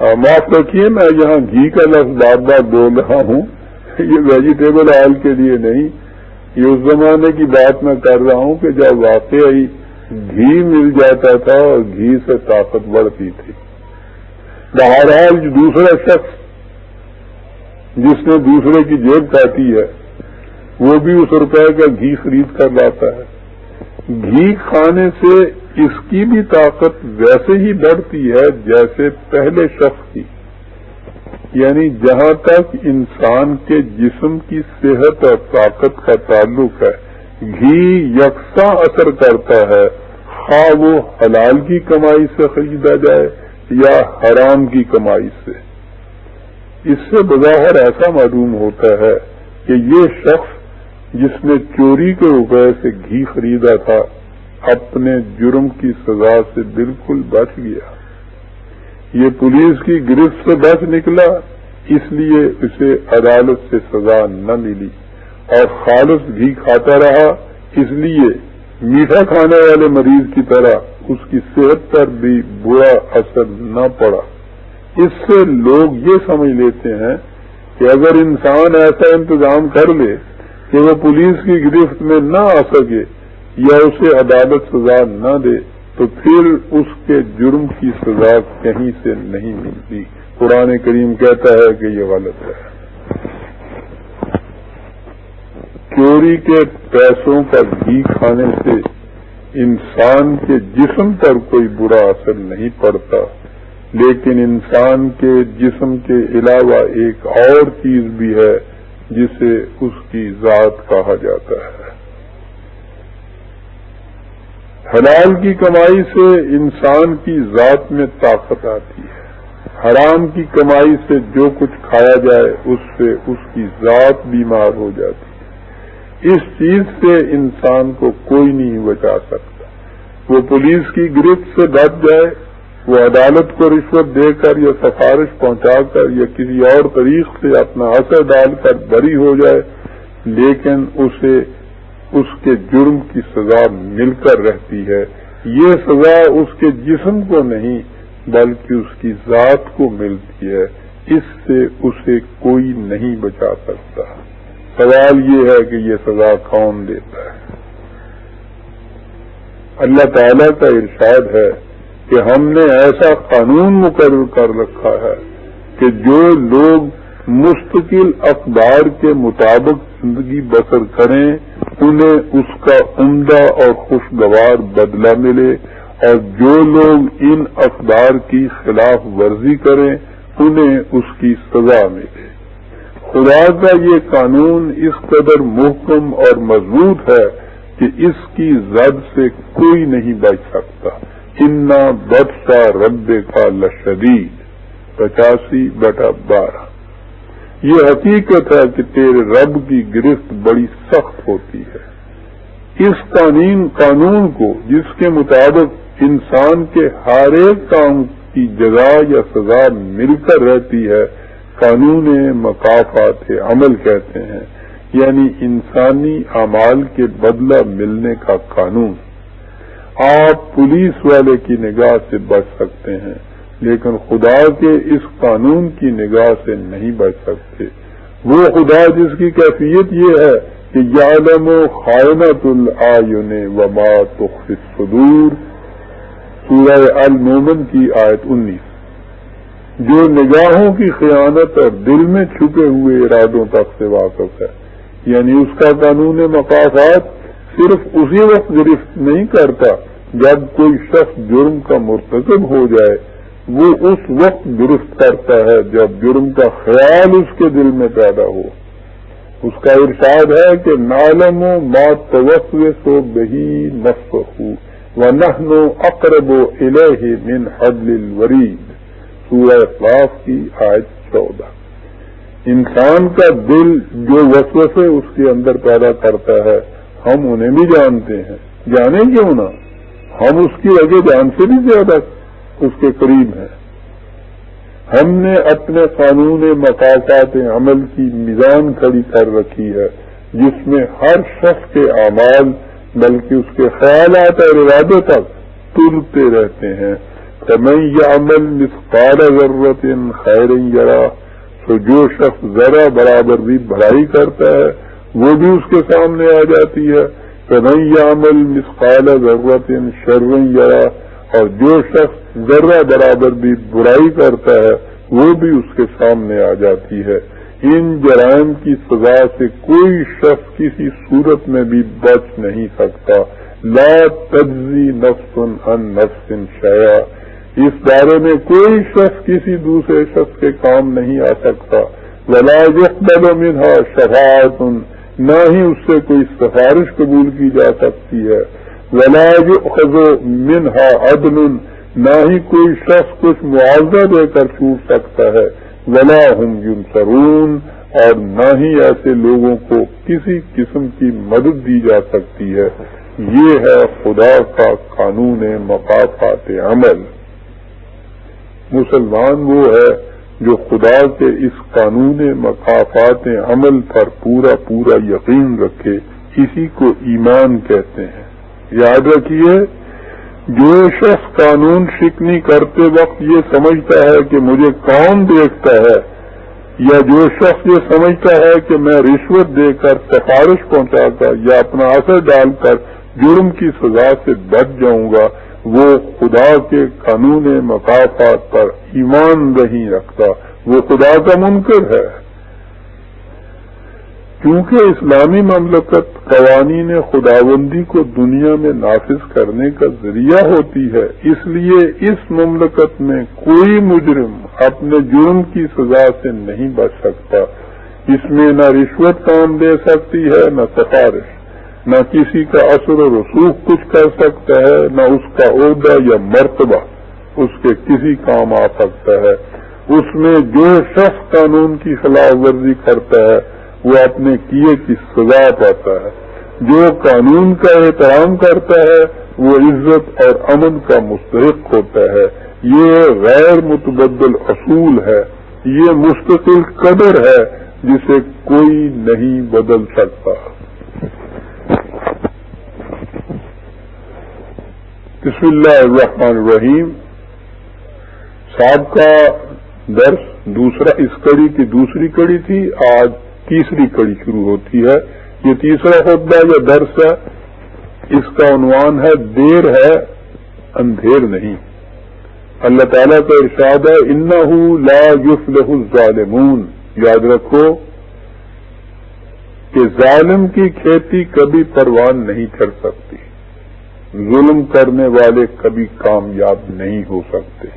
معاف رکھیے میں یہاں گھی کا لفظ بار بار بول رہا ہوں۔ یہ ویجیٹیبل آئل کے لیے نہیں یہ اس زمانے کی بات میں کر رہا ہوں کہ جب واقعی گھی مل جاتا تھا اور گھی سے طاقت بڑھتی تھی۔ بہرحال دوسرا شخص جس نے دوسرے کی جیب کاٹی ہے، وہ بھی اس روپے کا گھی خرید کر لاتا ہے۔ گھی کھانے سے اس کی بھی طاقت ویسے ہی بڑھتی ہے جیسے پہلے شخص کی۔ یعنی جہاں تک انسان کے جسم کی صحت اور طاقت کا تعلق ہے، گھی یکساں اثر کرتا ہے۔ خواہ وہ حلال کی کمائی سے خریدا جائے یا حرام کی کمائی سے۔ اس سے بظاہر ایسا معلوم ہوتا ہے کہ یہ شخص جس نے چوری کے روپے سے گھی خریدا تھا، اپنے جرم کی سزا سے بالکل بچ گیا۔ یہ پولیس کی گرفت سے بچ نکلا، اس لیے اسے عدالت سے سزا نہ ملی اور خالص گھی کھاتا رہا، اس لیے میٹھا کھانے والے مریض کی طرح اس کی صحت پر بھی برا اثر نہ پڑا۔ اس سے لوگ یہ سمجھ لیتے ہیں کہ اگر انسان ایسا انتظام کر لے کہ وہ پولیس کی گرفت میں نہ آ سکے یا اسے عدالت سزا نہ دے تو پھر اس کے جرم کی سزا کہیں سے نہیں ملتی۔ قرآن کریم کہتا ہے کہ یہ غلط ہے۔ چوری کے پیسوں کا گھی کھانے سے انسان کے جسم پر کوئی برا اثر نہیں پڑتا، لیکن انسان کے جسم کے علاوہ ایک اور چیز بھی ہے جسے اس کی ذات کہا جاتا ہے۔ حلال کی کمائی سے انسان کی ذات میں طاقت آتی ہے۔ حرام کی کمائی سے جو کچھ کھایا جائے، اس سے اس کی ذات بیمار ہو جاتی ہے۔ اس چیز سے انسان کو کوئی نہیں بچا سکتا۔ وہ پولیس کی گرفت سے بچ جائے، وہ عدالت کو رشوت دے کر یا سفارش پہنچا کر یا کسی اور طریق سے اپنا اثر ڈال کر بری ہو جائے، لیکن اسے اس کے جرم کی سزا مل کر رہتی ہے۔ یہ سزا اس کے جسم کو نہیں، بلکہ اس کی ذات کو ملتی ہے۔ اس سے اسے کوئی نہیں بچا سکتا۔ سوال یہ ہے کہ یہ سزا کون دیتا ہے؟ اللہ تعالی کا ارشاد ہے کہ ہم نے ایسا قانون مقرر کر رکھا ہے کہ جو لوگ مستقل اقدار کے مطابق زندگی بسر کریں انہیں اس کا عمدہ اور خوشگوار بدلہ ملے اور جو لوگ ان اقدار کی خلاف ورزی کریں، انہیں اس کی سزا ملے۔ خدا کا یہ قانون اس قدر محکم اور مضبوط ہے کہ اس کی زد سے کوئی نہیں بچ سکتا۔ انا بدسا رب کا لشدید۔ پچاسی بٹا بارہ۔ یہ حقیقت ہے کہ تیرے رب کی گرفت بڑی سخت ہوتی ہے۔ اس قانون قانون کو، جس کے مطابق انسان کے ہر ایک کام کی جگہ یا سزا مل کر رہتی ہے، قانون مقافات عمل کہتے ہیں۔ یعنی انسانی اعمال کے بدلہ ملنے کا قانون۔ آپ پولیس والے کی نگاہ سے بچ سکتے ہیں۔ لیکن خدا کے اس قانون کی نگاہ سے نہیں بچ سکتے۔ وہ خدا جس کی کیفیت یہ ہے کہ یادم و خائنت العین وما تخف صدور سورہ المومن کی آیت انیس۔ جو نگاہوں کی خیانت اور دل میں چھپے ہوئے ارادوں تک سے واقف ہے۔ یعنی اس کا قانون مقافات صرف اسی وقت گرفت نہیں کرتا جب کوئی شخص جرم کا مرتکب ہو جائے۔ وہ اس وقت درست کرتا ہے جب جرم کا خیال اس کے دل میں پیدا ہو۔ اس کا ارشاد ہے کہ نالم و مات توسو سو بہی نف ہو و نہنو اقرب و الہ من حد الورید۔ سورہ اخلاف کی آج چودہ۔ انسان کا دل جو وسوسے اس کے اندر پیدا کرتا ہے، ہم انہیں بھی جانتے ہیں۔ جانے کیوں نہ؟ ہم اس کی وجہ جان سے بھی زیادہ۔ اس کے قریب ہے۔ ہم نے اپنے قانون مقاصات عمل کی میزان کھڑی کر رکھی ہے، جس میں ہر شخص کے اعمال، بلکہ اس کے خیالات اور ارادے تک تلتے رہتے ہیں۔ کہ میں یہ عمل مسقال ضرورت ان خیر ذرا تو جو شخص ذرا برابر بھی بڑائی کرتا ہے، وہ بھی اس کے سامنے آ جاتی ہے۔ کہ میں یہ عمل مسقال ضرورت ان شرون ذرا اور جو شخص ذرہ برابر بھی برائی کرتا ہے، وہ بھی اس کے سامنے آ جاتی ہے۔ ان جرائم کی سزا سے کوئی شخص کسی صورت میں بھی بچ نہیں سکتا۔ لا تجزی نفس ان نفس شیا اس بارے میں کوئی شخص کسی دوسرے شخص کے کام نہیں آ سکتا۔ ولا يقبل منها شفاعت نہ ہی اس سے کوئی سفارش قبول کی جا سکتی ہے۔ ولا يؤخذ منها عدل، نہ ہی کوئی شخص کچھ معاوضہ دے کر چھوٹ سکتا ہے، ولا هم ينصرون اور نہ ہی ایسے لوگوں کو کسی قسم کی مدد دی جا سکتی ہے۔ یہ ہے خدا کا قانون مقافات عمل۔ مسلمان وہ ہے جو خدا کے اس قانون مقافات عمل پر پورا پورا یقین رکھے، اسی کو ایمان کہتے ہیں۔ یاد رکھیے، جو شخص قانون شکنی کرتے وقت یہ سمجھتا ہے کہ مجھے کون دیکھتا ہے، یا جو شخص یہ سمجھتا ہے کہ میں رشوت دے کر سفارش پہنچا کر یا اپنا اثر ڈال کر جرم کی سزا سے بچ جاؤں گا، وہ خدا کے قانون مقافات پر ایمان نہیں رکھتا۔ وہ خدا کا منکر ہے۔ کیونکہ اسلامی مملکت قوانین خداوندی کو دنیا میں نافذ کرنے کا ذریعہ ہوتی ہے، اس لیے اس مملکت میں کوئی مجرم اپنے جرم کی سزا سے نہیں بچ سکتا۔ اس میں نہ رشوت کام دے سکتی ہے، نہ سفارش۔ نہ کسی کا اثر و رسوخ کچھ کر سکتا ہے، نہ اس کا عہدہ یا مرتبہ اس کے کسی کام آ سکتا ہے۔ اس میں جو شخص قانون کی خلاف ورزی کرتا ہے وہ اپنے کیے کی سزا پاتا ہے۔ جو قانون کا احترام کرتا ہے، وہ عزت اور امن کا مستحق ہوتا ہے۔ یہ غیر متبدل اصول ہے۔ یہ مستقل قدر ہے جسے کوئی نہیں بدل سکتا۔ بسم اللہ الرحمن الرحیم۔ صاحب کا درس، دوسرا، اس کڑی کی دوسری کڑی تھی۔ آج تیسری کڑی شروع ہوتی ہے۔ یہ تیسرا خطبہ یا درس ہے۔ اس کا عنوان ہے، دیر ہے، اندھیر نہیں۔ اللہ تعالیٰ کا ارشاد ہے ان لا یفلح الظالمون۔ یاد رکھو کہ ظالم کی کھیتی کبھی پروان نہیں کر سکتی۔ ظلم کرنے والے کبھی کامیاب نہیں ہو سکتے۔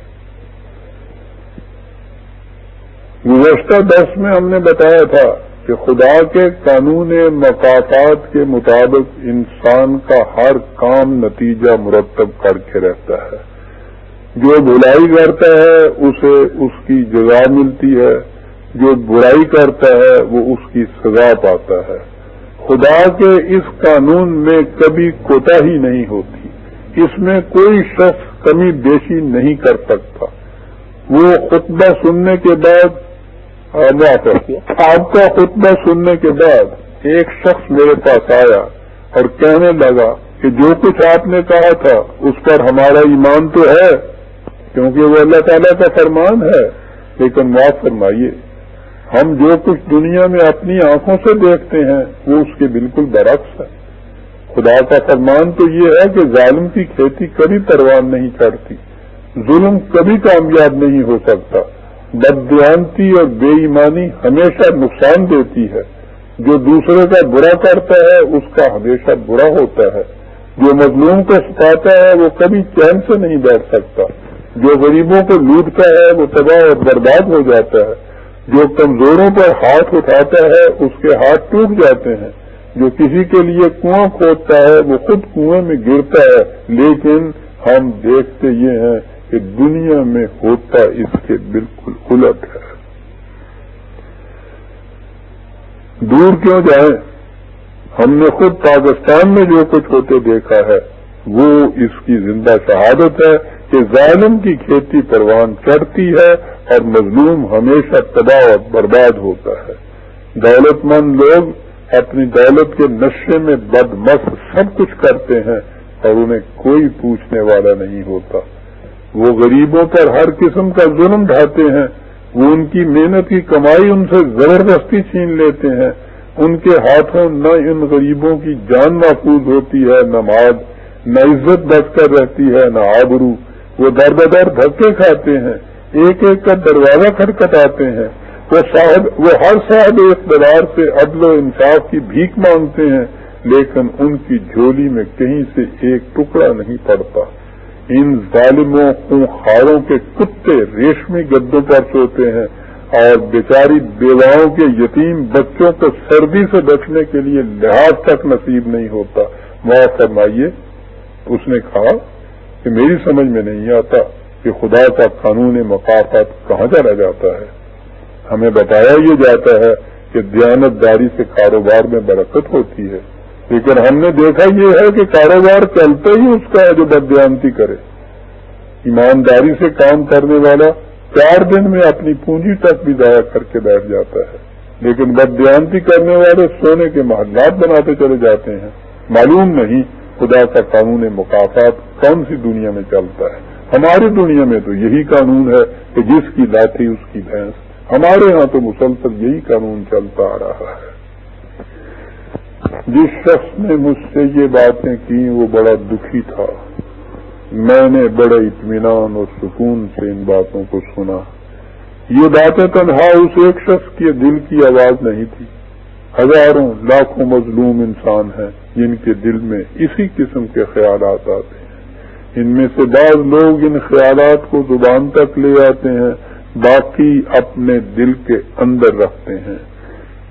گزشتہ دس میں ہم نے بتایا تھا کہ خدا کے قانون مقافات کے مطابق انسان کا ہر کام نتیجہ مرتب کر کے رہتا ہے۔ جو بھلائی کرتا ہے، اسے اس کی جگہ ملتی ہے۔ جو برائی کرتا ہے، وہ اس کی سزا پاتا ہے۔ خدا کے اس قانون میں کبھی کوتا ہی نہیں ہوتی۔ اس میں کوئی شخص کمی بیشی نہیں کر سکتا۔ وہ خطبہ سننے کے بعد آپ کا خطبہ سننے کے بعد ایک شخص میرے پاس آیا اور کہنے لگا کہ جو کچھ آپ نے کہا تھا، اس پر ہمارا ایمان تو ہے، کیونکہ وہ اللہ تعالیٰ کا فرمان ہے۔ لیکن معاف فرمائیے، ہم جو کچھ دنیا میں اپنی آنکھوں سے دیکھتے ہیں، وہ اس کے بالکل برعکس ہے۔ خدا کا فرمان تو یہ ہے کہ ظالم کی کھیتی کبھی پروان نہیں کرتی ظلم کبھی کامیاب نہیں ہو سکتا۔ بدیانتی اور بے ایمانی ہمیشہ نقصان دیتی ہے۔ جو دوسرے کا برا کرتا ہے، اس کا ہمیشہ برا ہوتا ہے۔ جو مظلوم کو ستاتا ہے، وہ کبھی چین سے نہیں بیٹھ سکتا۔ جو غریبوں کو لوٹتا ہے، وہ تباہ اور برباد ہو جاتا ہے۔ جو کمزوروں پر ہاتھ اٹھاتا ہے، اس کے ہاتھ ٹوٹ جاتے ہیں۔ جو کسی کے لیے کنواں کھودتا ہے، وہ خود کنویں میں گرتا ہے۔ لیکن ہم دیکھتے یہ ہیں کہ دنیا میں ہوتا اس کے بالکل الٹ ہے۔ دور کیوں جائیں؟ ہم نے خود پاکستان میں جو کچھ ہوتے دیکھا ہے، وہ اس کی زندہ شہادت ہے کہ ظالم کی کھیتی پروان چڑھتی ہے اور مظلوم ہمیشہ تباہ اور برباد ہوتا ہے۔ دولت مند لوگ اپنی دولت کے نشے میں بد مس سب کچھ کرتے ہیں اور انہیں کوئی پوچھنے والا نہیں ہوتا۔ وہ غریبوں پر ہر قسم کا ظلم ڈھاتے ہیں وہ ان کی محنت کی کمائی ان سے زبردستی چھین لیتے ہیں۔ ان کے ہاتھوں نہ ان غریبوں کی جان محفوظ ہوتی ہے، نہ ماد نہ عزت بچ کر رہتی ہے، نہ آبرو۔ وہ در بدر دھکے کھاتے ہیں، ایک ایک کا دروازہ کھٹکھٹاتے ہیں۔ وہ صاحب، وہ ہر صاحب اقتدار سے عدل و انصاف کی بھیک مانگتے ہیں، لیکن ان کی جھولی میں کہیں سے ایک ٹکڑا نہیں پڑتا۔ ان ظالموں خونخاروں کے کتے ریشمی گدوں پر سوتے ہیں اور بیچاری بیواؤں کے یتیم بچوں کو سردی سے بچنے کے لیے لحاظ تک نصیب نہیں ہوتا۔ معاف فرمائیے، اس نے کہا کہ میری سمجھ میں نہیں آتا کہ خدا کا قانون مقافات کہاں چلا جاتا ہے۔ ہمیں بتایا یہ جاتا ہے کہ دیانت داری سے کاروبار میں برکت ہوتی ہے۔ لیکن ہم نے دیکھا یہ ہے کہ کاروبار چلتا ہی اس کا ہے جو بدیانتی کرے۔ ایمانداری سے کام کرنے والا چار دن میں اپنی پونجی تک بھی ضائع کر کے بیٹھ جاتا ہے۔ لیکن بدیانتی کرنے والے سونے کے محلات بناتے چلے جاتے ہیں۔ معلوم نہیں خدا کا قانون مقافات کون سی دنیا میں چلتا ہے۔ ہماری دنیا میں تو یہی قانون ہے کہ جس کی لاٹھی اس کی بھینس۔ ہمارے ہاں تو مسلسل یہی قانون چلتا آ رہا ہے۔ جس شخص نے مجھ سے یہ باتیں کی وہ بڑا دکھی تھا۔ میں نے بڑے اطمینان اور سکون سے ان باتوں کو سنا۔ یہ باتیں تنہا اس ایک شخص کے دل کی آواز نہیں تھی۔ ہزاروں، لاکھوں مظلوم انسان ہیں جن کے دل میں اسی قسم کے خیالات آتے ہیں۔ ان میں سے بعض لوگ ان خیالات کو زبان تک لے آتے ہیں، باقی اپنے دل کے اندر رکھتے ہیں۔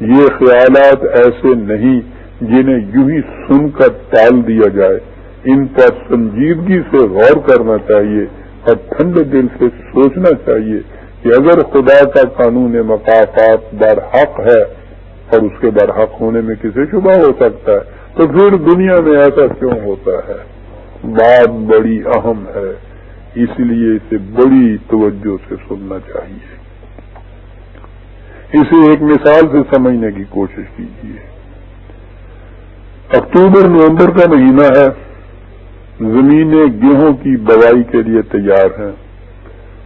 یہ خیالات ایسے نہیں جنہیں یوں ہی سن کر ٹال دیا جائے۔ ان پر سنجیدگی سے غور کرنا چاہیے اور ٹھنڈے دل سے سوچنا چاہیے کہ اگر خدا کا قانون مقافات برحق ہے اور اس کے برحق ہونے میں کسی شبہ ہو سکتا ہے، تو پھر دنیا میں ایسا کیوں ہوتا ہے؟ بات بڑی اہم ہے، اس لیے اسے بڑی توجہ سے سننا چاہیے۔ اسے ایک مثال سے سمجھنے کی کوشش کیجیے۔ اکتوبر نومبر کا مہینہ ہے۔ زمینیں گیہوں کی بوائی کے لیے تیار ہیں۔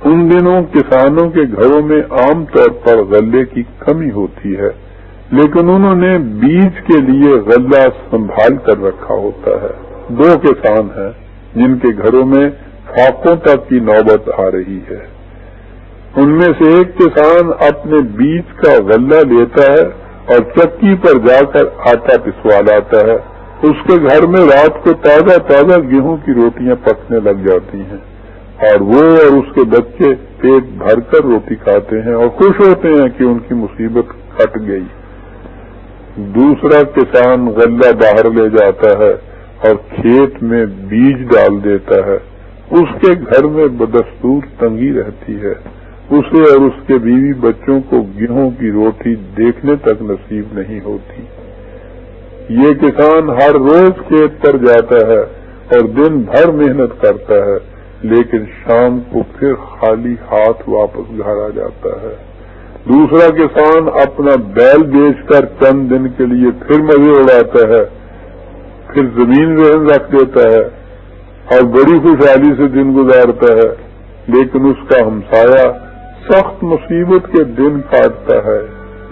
ان دنوں کسانوں کے گھروں میں عام طور پر غلے کی کمی ہوتی ہے، لیکن انہوں نے بیج کے لیے غلہ سنبھال کر رکھا ہوتا ہے۔ دو کسان ہیں جن کے گھروں میں فاقوں تک کی نوبت آ رہی ہے۔ ان میں سے ایک کسان اپنے بیج کا غلہ لیتا ہے۔ اور چکی پر جا کر آٹا پسوا لاتا ہے۔ اس کے گھر میں رات کو تازہ تازہ گیہوں کی روٹیاں پکنے لگ جاتی ہیں۔ اور وہ اور اس کے بچے پیٹ بھر کر روٹی کھاتے ہیں اور خوش ہوتے ہیں کہ ان کی مصیبت کٹ گئی۔ دوسرا کسان غلہ باہر لے جاتا ہے اور کھیت میں بیج ڈال دیتا ہے۔ اس کے گھر میں بدستور تنگی رہتی ہے۔ اسے اور اس کے بیوی بچوں کو گیہوں کی روٹی دیکھنے تک نصیب نہیں ہوتی۔ یہ کسان ہر روز کھیت پر جاتا ہے اور دن بھر محنت کرتا ہے، لیکن شام کو پھر خالی ہاتھ واپس گھر آ جاتا ہے۔ دوسرا کسان اپنا بیل بیچ کر چند دن کے لیے پھر مزے اڑاتا ہے، پھر زمین رہن رکھ دیتا ہے اور بڑی خوشحالی سے دن گزارتا ہے، لیکن اس کا ہمسایا سخت مصیبت کے دن کاٹتا ہے۔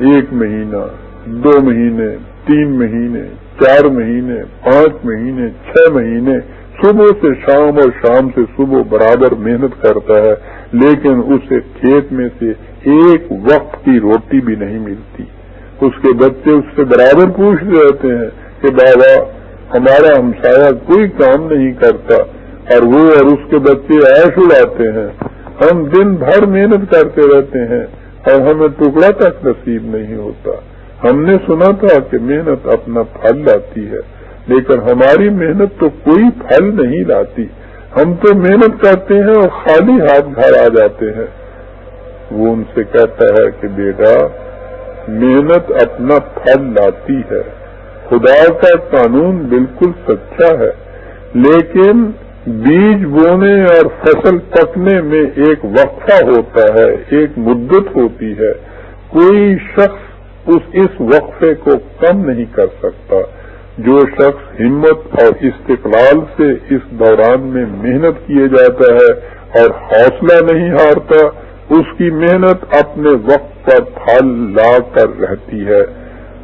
ایک مہینہ، دو مہینے، تین مہینے، چار مہینے، پانچ مہینے، چھ مہینے۔ صبح سے شام اور شام سے صبح برابر محنت کرتا ہے، لیکن اسے کھیت میں سے ایک وقت کی روٹی بھی نہیں ملتی۔ اس کے بچے اس سے برابر پوچھتے رہتے ہیں کہ بابا، ہمارا ہمسایا کوئی کام نہیں کرتا، اور وہ اور اس کے بچے ایش اڑاتے ہیں۔ ہم دن بھر محنت کرتے رہتے ہیں اور ہمیں ٹکڑا تک نصیب نہیں ہوتا۔ ہم نے سنا تھا کہ محنت اپنا پھل لاتی ہے، لیکن ہماری محنت تو کوئی پھل نہیں لاتی۔ ہم تو محنت کرتے ہیں اور خالی ہاتھ گھر آ جاتے ہیں۔ وہ ان سے کہتا ہے کہ بیٹا، محنت اپنا پھل لاتی ہے۔ خدا کا قانون بالکل سچا ہے، لیکن بیج بونے اور فصل پکنے میں ایک وقفہ ہوتا ہے، ایک مدت ہوتی ہے۔ کوئی شخص اس اس وقفے کو کم نہیں کر سکتا۔ جو شخص ہمت اور استقلال سے اس دوران میں محنت کیے جاتا ہے اور حوصلہ نہیں ہارتا، اس کی محنت اپنے وقت پر پھل لا کر رہتی ہے۔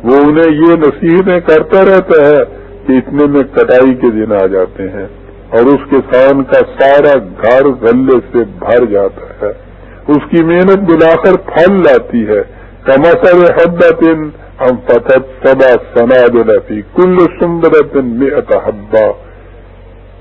وہ انہیں یہ نصیحتیں کرتا رہتا ہے کہ اتنے میں کٹائی کے دن آ جاتے ہیں۔ اور اس کسان کا سارا گھر غلے سے بھر جاتا ہے۔ اس کی محنت بلا کر پھل لاتی ہے۔ کمسر حد دن ہم فتح سبا سنا دفی کل سندر میں اتحبا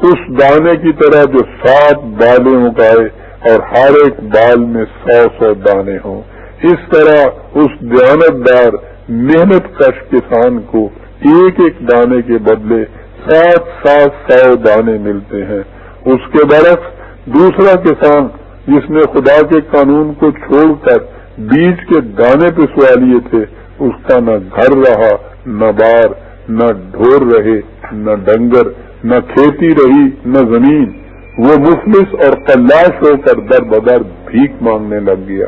اس دانے کی طرح جو سات بالیں اگائے اور ہر ایک بال میں سو سو دانے ہوں۔ اس طرح اس دیانتدار محنت کش کسان کو ایک ایک دانے کے بدلے سات سات سو دانے ملتے ہیں۔ اس کے برعکس دوسرا کسان جس نے خدا کے قانون کو چھوڑ کر بیج کے دانے پہ سوا لیے تھے، اس کا نہ گھر رہا، نہ بار نہ ڈھور رہے، نہ ڈنگر، نہ کھیتی رہی، نہ زمین۔ وہ مفلس اور تلاش ہو کر در بدر بھیک مانگنے لگ گیا۔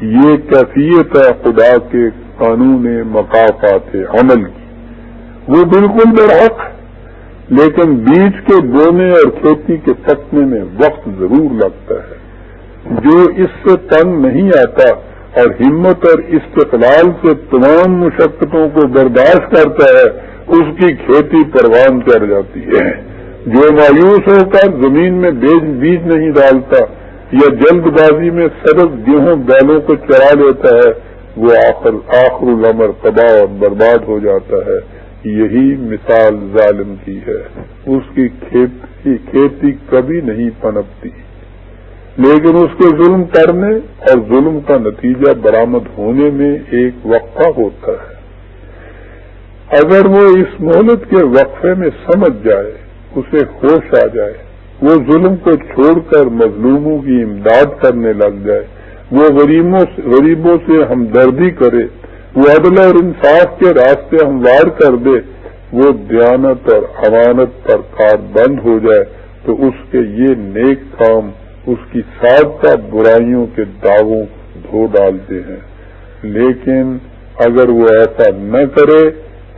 یہ کیفیت ہے خدا کے قانون مقافات عمل کی۔ وہ بالکل برحق لیکن بیج کے بونے اور کھیتی کے پکنے میں وقت ضرور لگتا ہے۔ جو اس سے تنگ نہیں آتا اور ہمت اور استقلال سے تمام مشقتوں کو برداشت کرتا ہے، اس کی کھیتی پروان کر جاتی ہے۔ جو مایوس ہو کر زمین میں بیج نہیں ڈالتا یا جلد بازی میں سرد گیہوں بیلوں کو چرا لیتا ہے، وہ آخر آخر العمر تباہ اور برباد ہو جاتا ہے۔ یہی مثال ظالم کی ہے۔ اس کی کھیتی کھیتی کبھی نہیں پنپتی۔ لیکن اس کے ظلم کرنے اور ظلم کا نتیجہ برامد ہونے میں ایک وقفہ ہوتا ہے۔ اگر وہ اس مہلت کے وقفے میں سمجھ جائے، اسے ہوش آ جائے، وہ ظلم کو چھوڑ کر مظلوموں کی امداد کرنے لگ جائے، وہ غریبوں سے ہمدردی کرے وہ عدل اور انصاف کے راستے ہموار کر دے، وہ دیانت اور امانت پر کار بند ہو جائے، تو اس کے یہ نیک کام، اس کی سابقہ برائیوں کے دعووں دھو ڈالتے ہیں۔ لیکن اگر وہ ایسا نہ کرے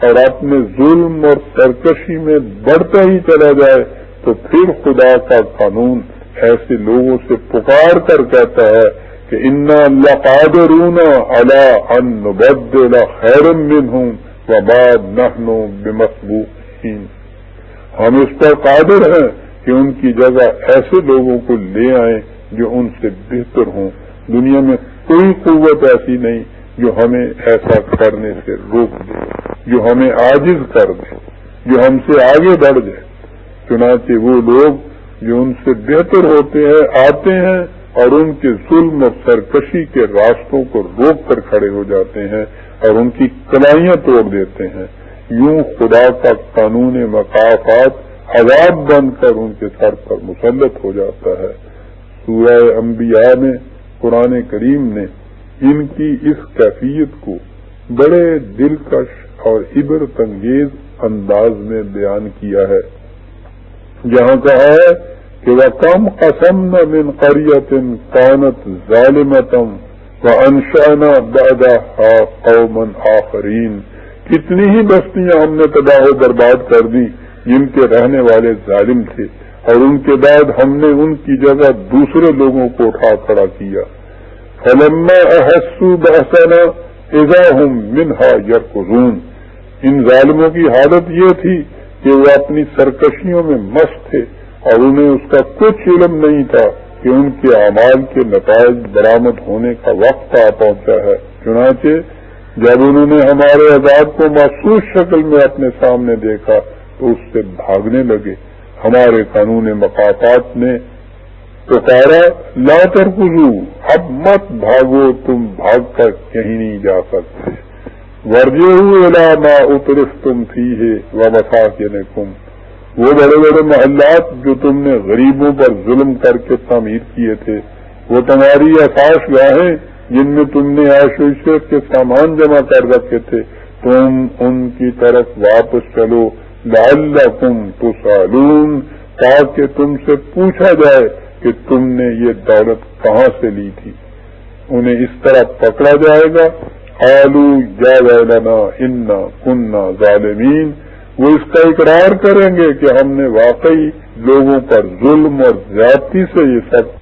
اور اپنے ظلم اور سرکشی میں بڑھتا ہی چلا جائے، تو پھر خدا کا قانون ایسے لوگوں سے پکار کر کہتا ہے کہ انا اللہ قادر اللہ ان بد خیرم بن ہوں و بعد بے ہم اس پر قادر ہیں کہ ان کی جگہ ایسے لوگوں کو لے آئیں جو ان سے بہتر ہوں۔ دنیا میں کوئی قوت ایسی نہیں جو ہمیں ایسا کرنے سے روک دے، جو ہمیں عاجز کر دے، جو ہم سے آگے بڑھ جائے۔ چنانچہ وہ لوگ جو ان سے بہتر ہوتے ہیں، آتے ہیں اور ان کے ظلم اور سرکشی کے راستوں کو روک کر کھڑے ہو جاتے ہیں اور ان کی کلائیاں توڑ دیتے ہیں۔ یوں خدا کا قانون مقافات عذاب بن کر ان کے سر پر مسلط ہو جاتا ہے۔ سورہ انبیاء میں قرآن کریم نے ان کی اس کیفیت کو بڑے دلکش اور عبرت انگیز انداز میں بیان کیا ہے۔ جہاں کہا ہے کہ وہ کم قسم من قریت کانت ظالمتم و انشانہ دادا قومن آفرین کتنی ہی بستیاں ہم نے تباہ و برباد کر دی، جن کے رہنے والے ظالم تھے، اور ان کے بعد ہم نے ان کی جگہ دوسرے لوگوں کو اٹھا کھڑا کیا۔ فلما احسو بحسنا اذا ہوں منہا یرکزون ان ظالموں کی حالت یہ تھی کہ وہ اپنی سرکشیوں میں مست تھے۔ اور انہیں اس کا کچھ علم نہیں تھا کہ ان کے اعمال کے نتائج برامد ہونے کا وقت آ پہنچا ہے۔ چنانچہ جب انہوں نے ہمارے عذاب کو محسوس شکل میں اپنے سامنے دیکھا تو اس سے بھاگنے لگے۔ ہمارے قانون مقاطات نے پکارا، لا کر اب مت بھاگو، تم بھاگ کر کہیں نہیں جا سکتے۔ ورجے ما اترف تم تھی ہے و مسا کے وہ بڑے بڑے محلات جو تم نے غریبوں پر ظلم کر کے تعمیر کیے تھے، وہ تمہاری احساس گاہیں جن میں تم نے عیش کے سامان جمع کر رکھے تھے، تم ان کی طرف واپس چلو لال تم تو سالون تاکہ تم سے پوچھا جائے کہ تم نے یہ دولت کہاں سے لی تھی۔ انہیں اس طرح پکڑا جائے گا۔ آلو جا انا کننا ظالمین۔ وہ اس کا اقرار کریں گے کہ ہم نے واقعی لوگوں پر ظلم اور زیادتی سے یہ سب